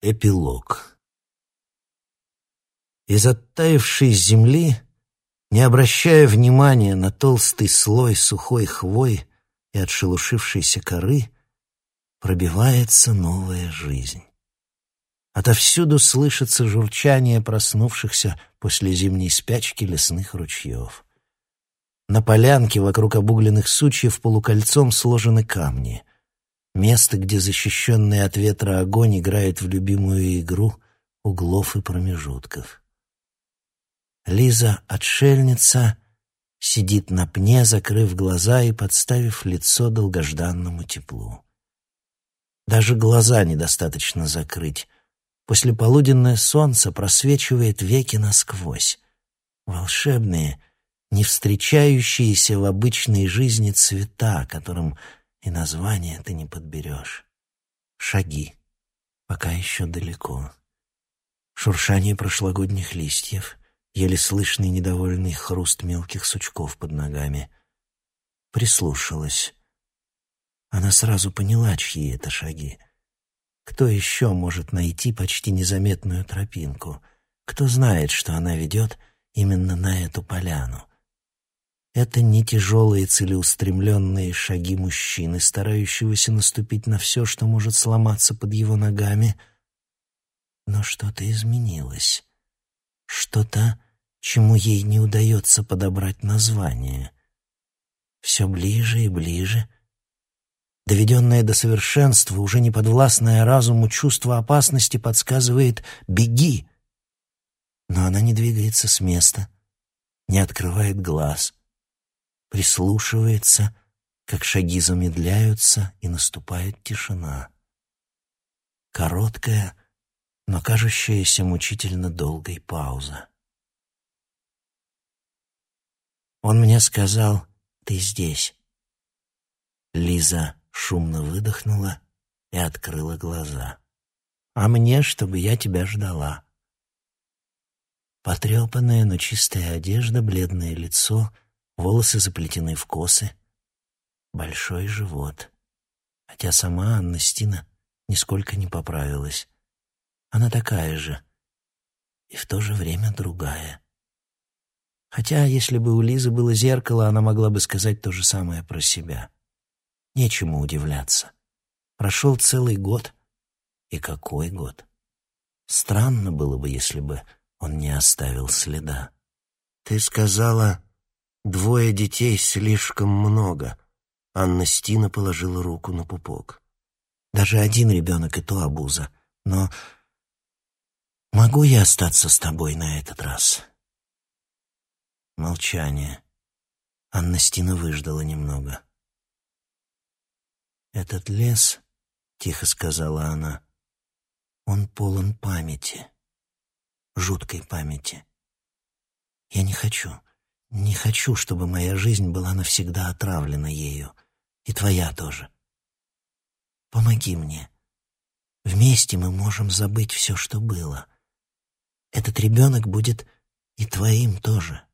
Эпилог Из оттаившей земли, не обращая внимания на толстый слой сухой хвой и отшелушившейся коры, пробивается новая жизнь. Отовсюду слышится журчание проснувшихся после зимней спячки лесных ручьев. На полянке вокруг обугленных сучьев полукольцом сложены камни. Место, где защищенный от ветра огонь играет в любимую игру углов и промежутков. Лиза, отшельница, сидит на пне, закрыв глаза и подставив лицо долгожданному теплу. Даже глаза недостаточно закрыть. Послеполуденное солнце просвечивает веки насквозь. Волшебные, не встречающиеся в обычной жизни цвета, которым и название ты не подберешь. Шаги. Пока еще далеко. Шуршание прошлогодних листьев, еле слышный недовольный хруст мелких сучков под ногами. Прислушалась. Она сразу поняла, чьи это шаги. Кто еще может найти почти незаметную тропинку? Кто знает, что она ведет именно на эту поляну? Это не тяжелые целеустремленные шаги мужчины, старающегося наступить на все, что может сломаться под его ногами. Но что-то изменилось. Что-то, чему ей не удается подобрать название. Все ближе и ближе. Доведенное до совершенства, уже не подвластное разуму чувство опасности подсказывает «беги!». Но она не двигается с места, не открывает глаз — прислушивается, как шаги замедляются и наступает тишина. Короткая, но кажущаяся мучительно долгой пауза. Он мне сказал, ты здесь. Лиза шумно выдохнула и открыла глаза. А мне, чтобы я тебя ждала. Потрепанная, но чистая одежда, бледное лицо — волосы заплетены в косы, большой живот. Хотя сама Анна Стина нисколько не поправилась. Она такая же, и в то же время другая. Хотя, если бы у Лизы было зеркало, она могла бы сказать то же самое про себя. Нечему удивляться. Прошел целый год. И какой год? Странно было бы, если бы он не оставил следа. «Ты сказала, Двое детей слишком много. Анна Стина положила руку на пупок. Даже один ребенок и то обуза. Но могу я остаться с тобой на этот раз? Молчание. Анна Стина выждала немного. «Этот лес, — тихо сказала она, — он полон памяти, жуткой памяти. Я не хочу, не хочу, чтобы моя жизнь была навсегда отравлена ею. И твоя тоже. Помоги мне. Вместе мы можем забыть все, что было. Этот ребенок будет и твоим тоже.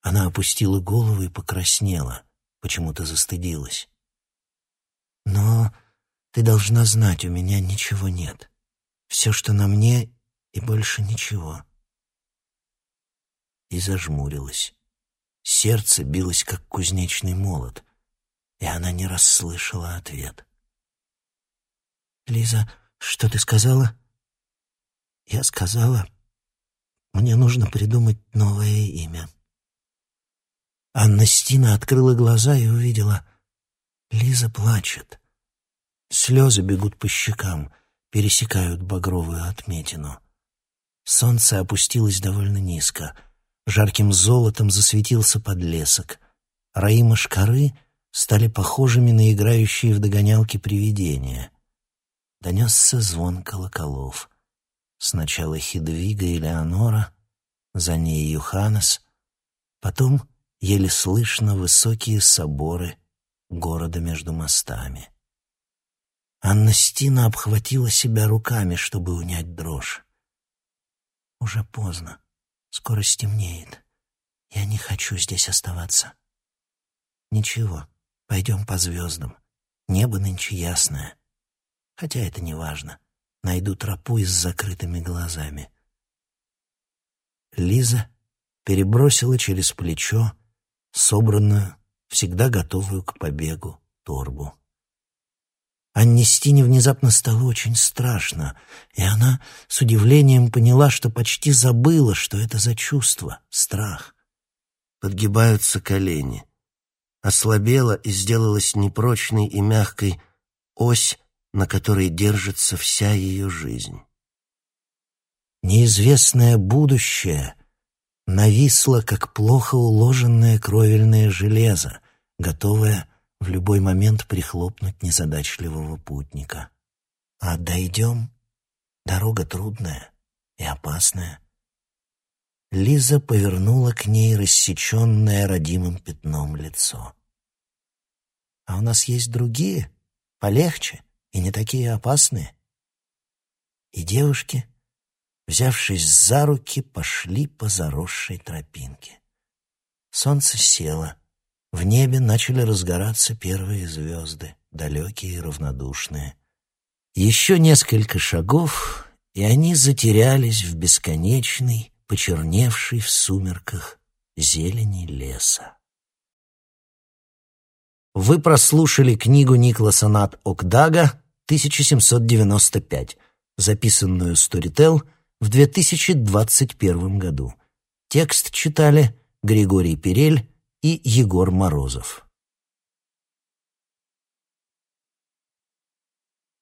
Она опустила голову и покраснела, почему-то застыдилась. Но ты должна знать, у меня ничего нет. Все, что на мне, и больше ничего и зажмурилась. Сердце билось, как кузнечный молот, и она не расслышала ответ. «Лиза, что ты сказала?» «Я сказала, мне нужно придумать новое имя». Анна Стина открыла глаза и увидела. Лиза плачет. Слезы бегут по щекам, пересекают багровую отметину. Солнце опустилось довольно низко — Жарким золотом засветился подлесок. Раи мошкары стали похожими на играющие в догонялки привидения. Донесся звон колоколов. Сначала Хидвига и Леонора, за ней Юханес, потом еле слышно высокие соборы города между мостами. Анна Стина обхватила себя руками, чтобы унять дрожь. Уже поздно. Скоро стемнеет. Я не хочу здесь оставаться. Ничего, пойдем по звездам. Небо нынче ясное. Хотя это не важно. найду тропу и с закрытыми глазами. Лиза перебросила через плечо собранную, всегда готовую к побегу, торбу. Аннестине внезапно стало очень страшно, и она с удивлением поняла, что почти забыла, что это за чувство — страх. Подгибаются колени. Ослабела и сделалась непрочной и мягкой ось, на которой держится вся ее жизнь. Неизвестное будущее нависло, как плохо уложенное кровельное железо, готовое в любой момент прихлопнуть незадачливого путника. А дойдем, дорога трудная и опасная. Лиза повернула к ней рассеченное родимым пятном лицо. «А у нас есть другие, полегче и не такие опасные». И девушки взявшись за руки, пошли по заросшей тропинке. Солнце село. В небе начали разгораться первые звезды, далекие и равнодушные. Еще несколько шагов, и они затерялись в бесконечной, почерневшей в сумерках зелени леса. Вы прослушали книгу Никласа Нат Окдага 1795, записанную Storytel в 2021 году. Текст читали Григорий Перель и Егор Морозов.